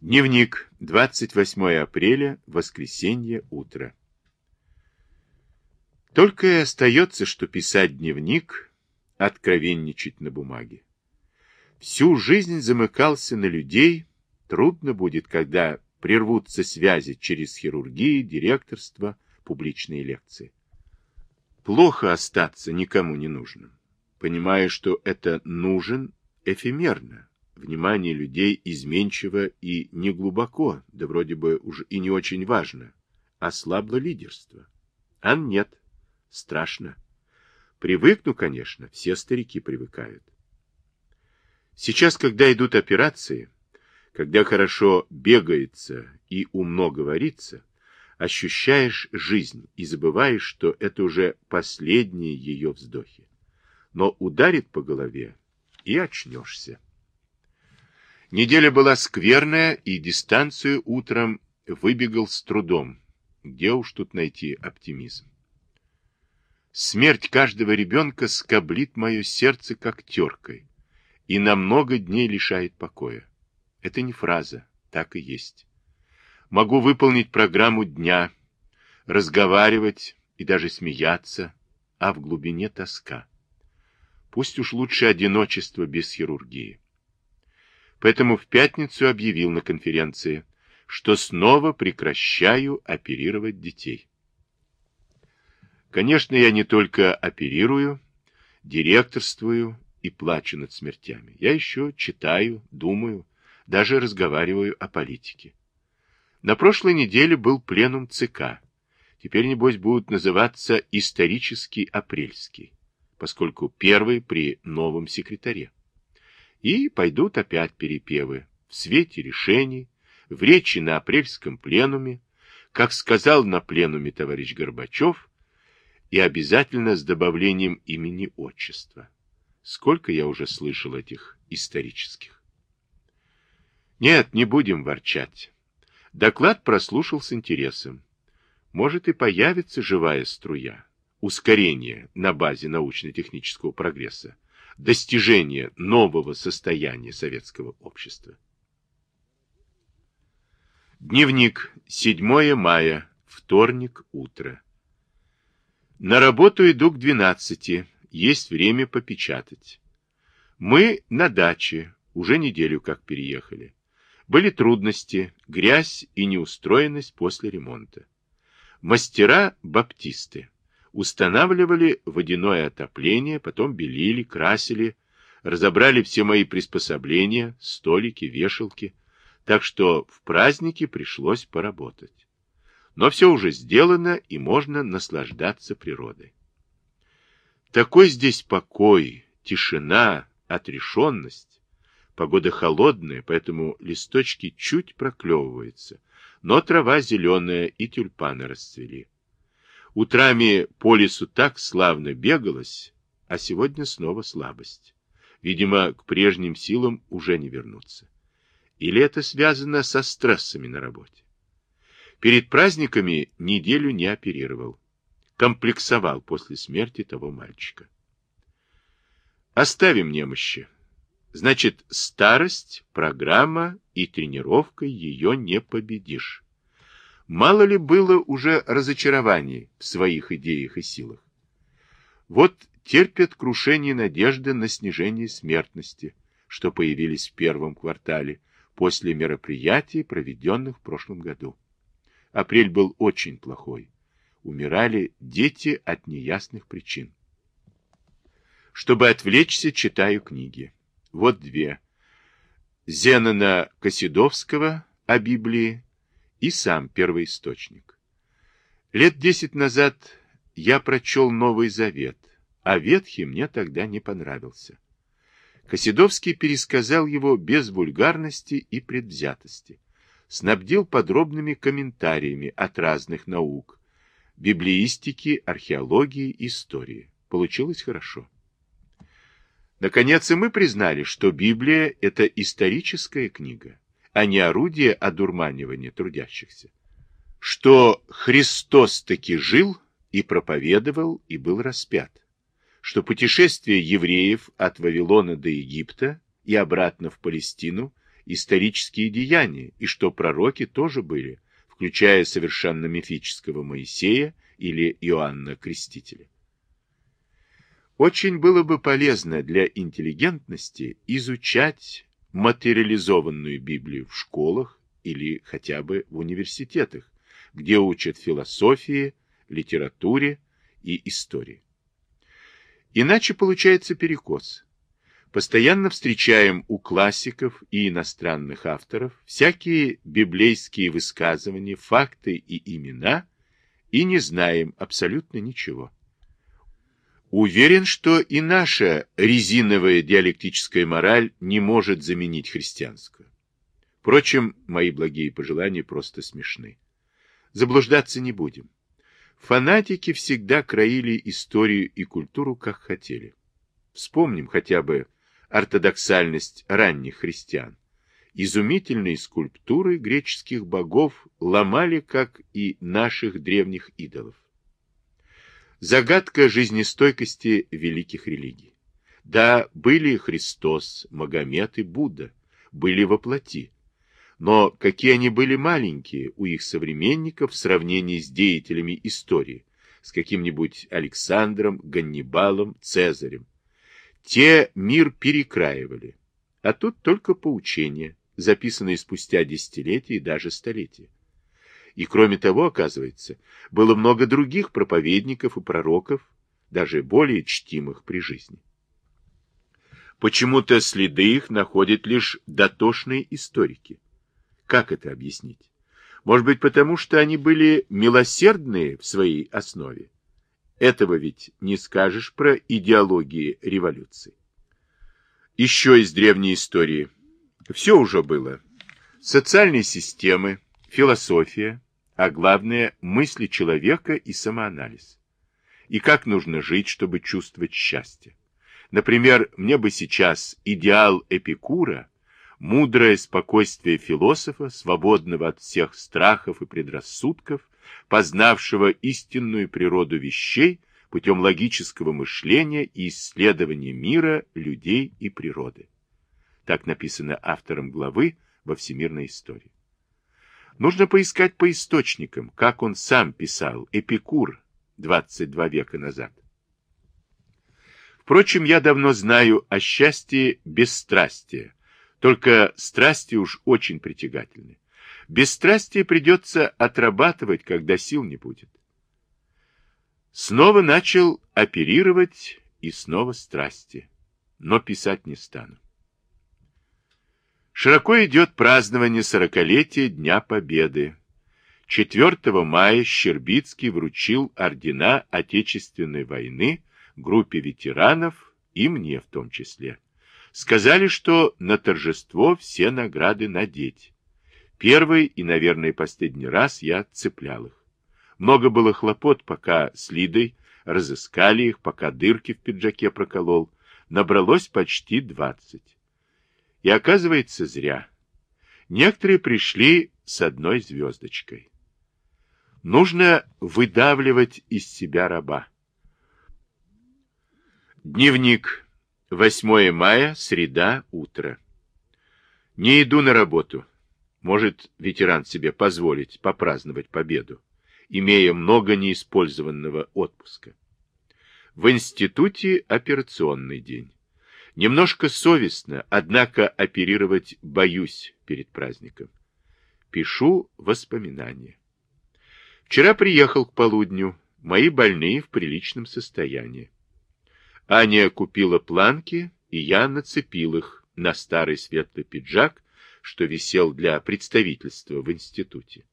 Дневник. 28 апреля. Воскресенье. Утро. Только и остается, что писать дневник, откровенничать на бумаге. Всю жизнь замыкался на людей, трудно будет, когда прервутся связи через хирургии, директорство, публичные лекции. Плохо остаться никому не нужным, понимая, что это нужен эфемерно, Внимание людей изменчиво и неглубоко, да вроде бы уж и не очень важно. Ослабло лидерство. А нет, страшно. Привыкну, конечно, все старики привыкают. Сейчас, когда идут операции, когда хорошо бегается и умно говорится, ощущаешь жизнь и забываешь, что это уже последние ее вздохи. Но ударит по голове и очнешься. Неделя была скверная, и дистанцию утром выбегал с трудом. Где уж тут найти оптимизм? Смерть каждого ребенка скоблит мое сердце как теркой и на много дней лишает покоя. Это не фраза, так и есть. Могу выполнить программу дня, разговаривать и даже смеяться, а в глубине тоска. Пусть уж лучше одиночество без хирургии. Поэтому в пятницу объявил на конференции, что снова прекращаю оперировать детей. Конечно, я не только оперирую, директорствую и плачу над смертями. Я еще читаю, думаю, даже разговариваю о политике. На прошлой неделе был пленум ЦК. Теперь, небось, будут называться исторический апрельский, поскольку первый при новом секретаре. И пойдут опять перепевы в свете решений, в речи на апрельском пленуме, как сказал на пленуме товарищ Горбачев, и обязательно с добавлением имени отчества. Сколько я уже слышал этих исторических. Нет, не будем ворчать. Доклад прослушал с интересом. Может и появится живая струя, ускорение на базе научно-технического прогресса достижения нового состояния советского общества. Дневник. 7 мая. Вторник. Утро. На работу иду к 12. Есть время попечатать. Мы на даче. Уже неделю как переехали. Были трудности, грязь и неустроенность после ремонта. Мастера-баптисты. Устанавливали водяное отопление, потом белили, красили, разобрали все мои приспособления, столики, вешалки, так что в празднике пришлось поработать. Но все уже сделано, и можно наслаждаться природой. Такой здесь покой, тишина, отрешенность. Погода холодная, поэтому листочки чуть проклевываются, но трава зеленая и тюльпаны расцвели. Утрами по лесу так славно бегалось, а сегодня снова слабость. Видимо, к прежним силам уже не вернуться. Или это связано со стрессами на работе? Перед праздниками неделю не оперировал. Комплексовал после смерти того мальчика. Оставим немощи. Значит, старость, программа и тренировкой ее не победишь. Мало ли было уже разочарований в своих идеях и силах. Вот терпят крушение надежды на снижение смертности, что появились в первом квартале после мероприятий, проведенных в прошлом году. Апрель был очень плохой. Умирали дети от неясных причин. Чтобы отвлечься, читаю книги. Вот две. Зенона Косидовского о Библии и сам первоисточник. Лет десять назад я прочел Новый Завет, а Ветхий мне тогда не понравился. Косидовский пересказал его без вульгарности и предвзятости, снабдил подробными комментариями от разных наук, библеистики, археологии, истории. Получилось хорошо. Наконец и мы признали, что Библия – это историческая книга а не орудие одурманивания трудящихся. Что Христос таки жил и проповедовал и был распят. Что путешествие евреев от Вавилона до Египта и обратно в Палестину исторические деяния, и что пророки тоже были, включая совершенно мифического Моисея или Иоанна Крестителя. Очень было бы полезно для интеллигентности изучать материализованную Библию в школах или хотя бы в университетах, где учат философии, литературе и истории. Иначе получается перекос. Постоянно встречаем у классиков и иностранных авторов всякие библейские высказывания, факты и имена, и не знаем абсолютно ничего. Уверен, что и наша резиновая диалектическая мораль не может заменить христианскую. Впрочем, мои благие пожелания просто смешны. Заблуждаться не будем. Фанатики всегда краили историю и культуру, как хотели. Вспомним хотя бы ортодоксальность ранних христиан. Изумительные скульптуры греческих богов ломали, как и наших древних идолов. Загадка жизнестойкости великих религий. Да, были Христос, Магомед и Будда, были воплоти. Но какие они были маленькие у их современников в сравнении с деятелями истории, с каким-нибудь Александром, Ганнибалом, Цезарем. Те мир перекраивали, а тут только поучения, записанные спустя десятилетия и даже столетия. И кроме того, оказывается, было много других проповедников и пророков, даже более чтимых при жизни. Почему-то следы их находят лишь дотошные историки. Как это объяснить? Может быть, потому что они были милосердные в своей основе? Этого ведь не скажешь про идеологии революции. Еще из древней истории. Все уже было. Социальные системы, философия, а главное – мысли человека и самоанализ. И как нужно жить, чтобы чувствовать счастье. Например, мне бы сейчас идеал Эпикура, мудрое спокойствие философа, свободного от всех страхов и предрассудков, познавшего истинную природу вещей путем логического мышления и исследования мира, людей и природы. Так написано автором главы во всемирной истории. Нужно поискать по источникам, как он сам писал, Эпикур 22 века назад. Впрочем, я давно знаю о счастье бесстрастия, только страсти уж очень притягательны. Бесстрастие придется отрабатывать, когда сил не будет. Снова начал оперировать и снова страсти, но писать не стану. Широко идет празднование сорокалетия Дня Победы. 4 мая Щербицкий вручил ордена Отечественной войны группе ветеранов и мне в том числе. Сказали, что на торжество все награды надеть. Первый и, наверное, последний раз я цеплял их. Много было хлопот, пока с Лидой разыскали их, пока дырки в пиджаке проколол. Набралось почти двадцать. И оказывается, зря. Некоторые пришли с одной звездочкой. Нужно выдавливать из себя раба. Дневник. 8 мая, среда, утро. Не иду на работу. Может ветеран себе позволить попраздновать победу, имея много неиспользованного отпуска. В институте операционный день. Немножко совестно, однако оперировать боюсь перед праздником. Пишу воспоминания. Вчера приехал к полудню, мои больные в приличном состоянии. Аня купила планки, и я нацепил их на старый светлый пиджак, что висел для представительства в институте.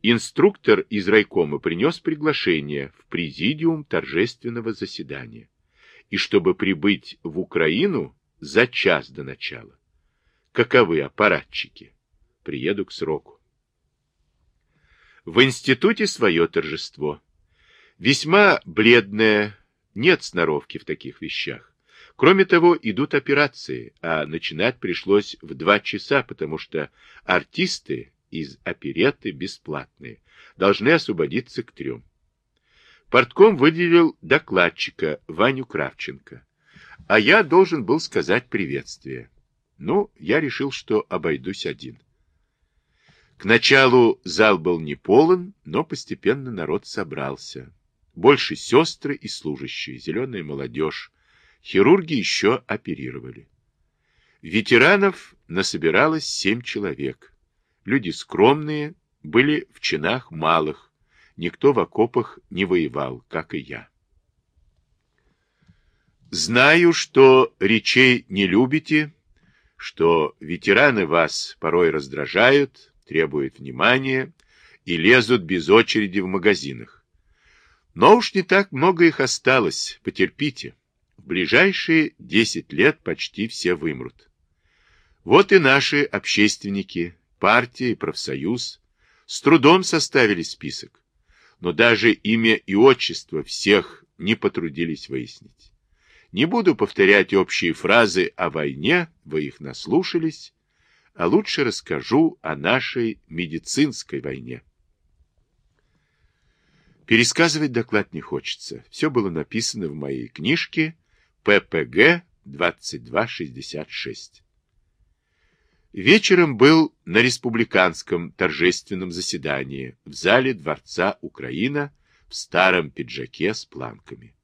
Инструктор из райкома принес приглашение в президиум торжественного заседания и чтобы прибыть в Украину за час до начала. Каковы аппаратчики? Приеду к сроку. В институте свое торжество. Весьма бледное, нет сноровки в таких вещах. Кроме того, идут операции, а начинать пришлось в два часа, потому что артисты из оперетты бесплатные, должны освободиться к трем. Портком выделил докладчика Ваню Кравченко. А я должен был сказать приветствие. Ну, я решил, что обойдусь один. К началу зал был не полон, но постепенно народ собрался. Больше сестры и служащие, зеленая молодежь. Хирурги еще оперировали. Ветеранов насобиралось семь человек. Люди скромные, были в чинах малых. Никто в окопах не воевал, как и я. Знаю, что речей не любите, что ветераны вас порой раздражают, требуют внимания и лезут без очереди в магазинах. Но уж не так много их осталось, потерпите. В ближайшие десять лет почти все вымрут. Вот и наши общественники, партия и профсоюз с трудом составили список, но даже имя и отчество всех не потрудились выяснить. Не буду повторять общие фразы о войне, вы их наслушались, а лучше расскажу о нашей медицинской войне. Пересказывать доклад не хочется. Все было написано в моей книжке ППГ 2266. Вечером был на республиканском торжественном заседании в зале Дворца Украина в старом пиджаке с планками.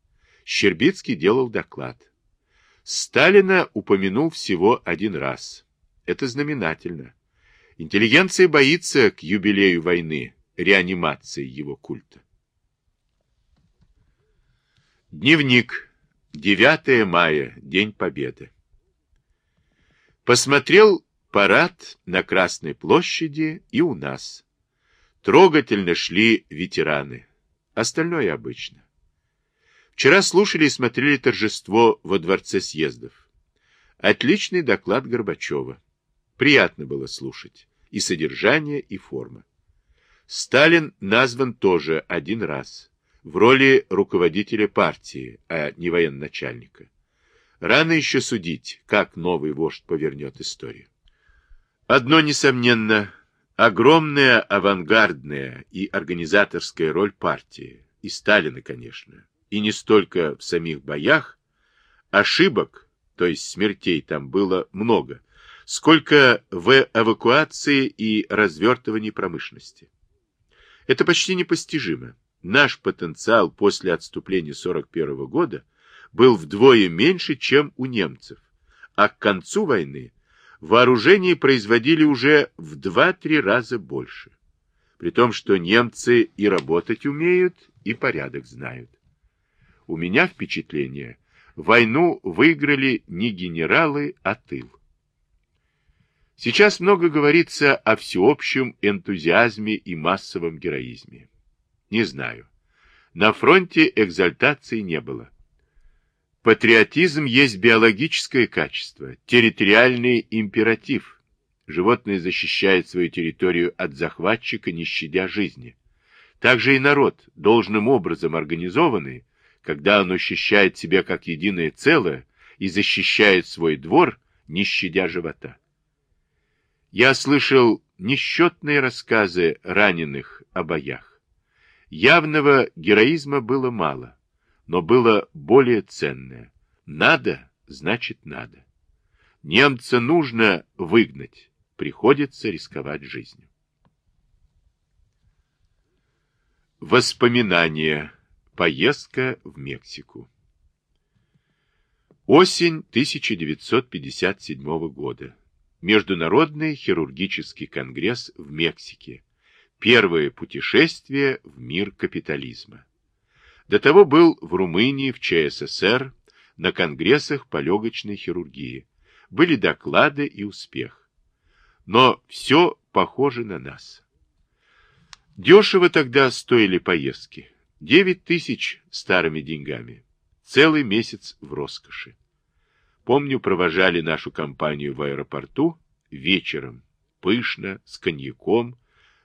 Щербицкий делал доклад. Сталина упомянул всего один раз. Это знаменательно. Интеллигенция боится к юбилею войны, реанимации его культа. Дневник. 9 мая. День Победы. Посмотрел парад на Красной площади и у нас. Трогательно шли ветераны. Остальное обычно. Вчера слушали и смотрели торжество во Дворце съездов. Отличный доклад Горбачева. Приятно было слушать. И содержание, и форма. Сталин назван тоже один раз. В роли руководителя партии, а не военачальника. Рано еще судить, как новый вождь повернет историю. Одно, несомненно, огромная авангардная и организаторская роль партии. И Сталина, конечно и не столько в самих боях, ошибок, то есть смертей там было много, сколько в эвакуации и развертывании промышленности. Это почти непостижимо. Наш потенциал после отступления 41 года был вдвое меньше, чем у немцев, а к концу войны вооружение производили уже в 2-3 раза больше. При том, что немцы и работать умеют, и порядок знают. У меня впечатление, войну выиграли не генералы, а тыл. Сейчас много говорится о всеобщем энтузиазме и массовом героизме. Не знаю. На фронте экзальтации не было. Патриотизм есть биологическое качество, территориальный императив. Животное защищает свою территорию от захватчика, не щадя жизни. Также и народ, должным образом организованный, когда он ощущает себя как единое целое и защищает свой двор, не щадя живота. Я слышал несчетные рассказы раненых о боях. Явного героизма было мало, но было более ценное. Надо, значит надо. Немца нужно выгнать, приходится рисковать жизнью. Воспоминания Поездка в Мексику. Осень 1957 года. Международный хирургический конгресс в Мексике. Первое путешествие в мир капитализма. До того был в Румынии, в ЧССР, на конгрессах по легочной хирургии. Были доклады и успех. Но все похоже на нас. Дешево тогда стоили поездки. Девять тысяч старыми деньгами. Целый месяц в роскоши. Помню, провожали нашу компанию в аэропорту вечером, пышно, с коньяком,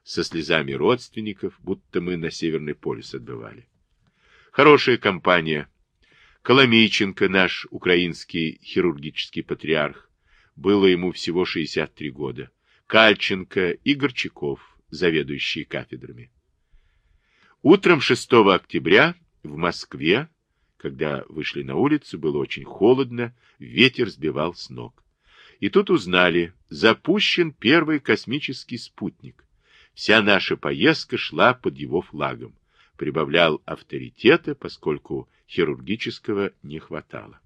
со слезами родственников, будто мы на Северный полюс отбывали. Хорошая компания. Коломейченко, наш украинский хирургический патриарх, было ему всего 63 года. Кальченко и Горчаков, заведующие кафедрами. Утром 6 октября в Москве, когда вышли на улицу, было очень холодно, ветер сбивал с ног. И тут узнали, запущен первый космический спутник. Вся наша поездка шла под его флагом. Прибавлял авторитета, поскольку хирургического не хватало.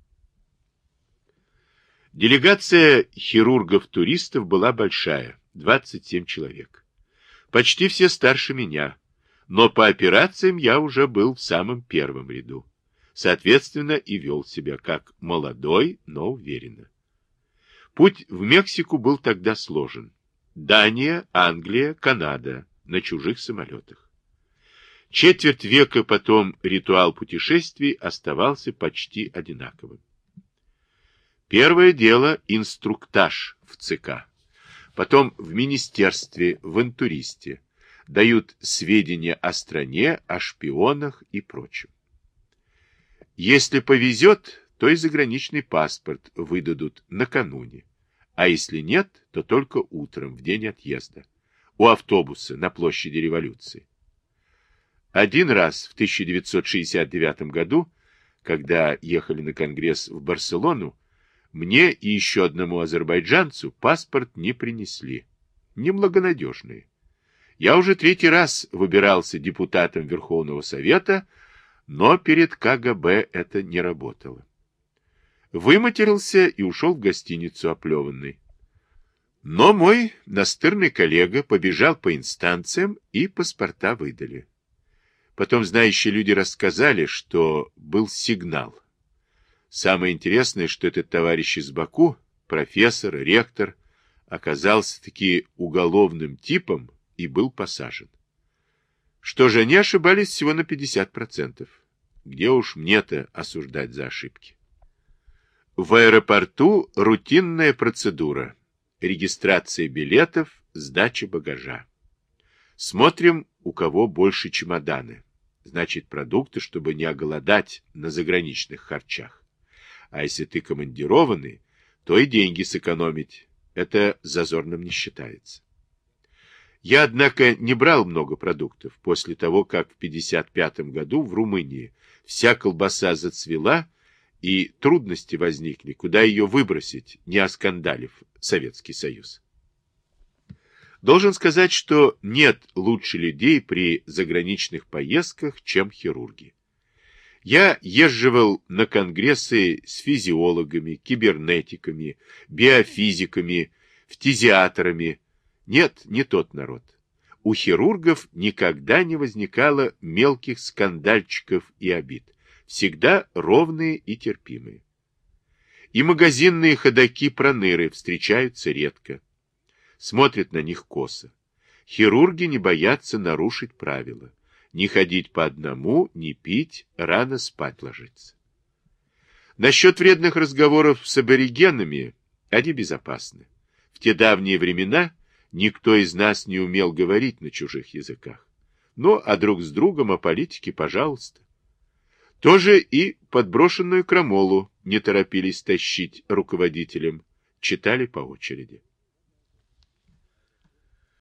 Делегация хирургов-туристов была большая, 27 человек. Почти все старше меня, но по операциям я уже был в самом первом ряду. Соответственно, и вел себя как молодой, но уверенно. Путь в Мексику был тогда сложен. Дания, Англия, Канада на чужих самолетах. Четверть века потом ритуал путешествий оставался почти одинаковым. Первое дело – инструктаж в ЦК. Потом в министерстве, в интуристе. Дают сведения о стране, о шпионах и прочем. Если повезет, то и заграничный паспорт выдадут накануне. А если нет, то только утром, в день отъезда. У автобуса на площади революции. Один раз в 1969 году, когда ехали на конгресс в Барселону, мне и еще одному азербайджанцу паспорт не принесли. Неблагонадежные. Я уже третий раз выбирался депутатом Верховного Совета, но перед КГБ это не работало. Выматерился и ушел в гостиницу оплеванный. Но мой настырный коллега побежал по инстанциям и паспорта выдали. Потом знающие люди рассказали, что был сигнал. Самое интересное, что этот товарищ из Баку, профессор, ректор, оказался-таки уголовным типом и был посажен. Что же, они ошибались всего на 50%. Где уж мне-то осуждать за ошибки? В аэропорту рутинная процедура. Регистрация билетов, сдача багажа. Смотрим, у кого больше чемоданы. Значит, продукты, чтобы не оголодать на заграничных харчах. А если ты командированный, то и деньги сэкономить. Это зазорным не считается. Я, однако, не брал много продуктов после того, как в 55 году в Румынии вся колбаса зацвела, и трудности возникли, куда ее выбросить, не оскандалив Советский Союз. Должен сказать, что нет лучше людей при заграничных поездках, чем хирурги. Я езживал на конгрессы с физиологами, кибернетиками, биофизиками, фтизиаторами. Нет, не тот народ. У хирургов никогда не возникало мелких скандальчиков и обид. Всегда ровные и терпимые. И магазинные ходаки-проныры встречаются редко. Смотрят на них косо. Хирурги не боятся нарушить правила не ходить по одному, не пить, рано спать ложиться. Насчет вредных разговоров с аборигенами, они безопасны. В те давние времена никто из нас не умел говорить на чужих языках. Но а друг с другом о политике, пожалуйста. Тоже и подброшенную крамолу не торопились тащить руководителям, читали по очереди.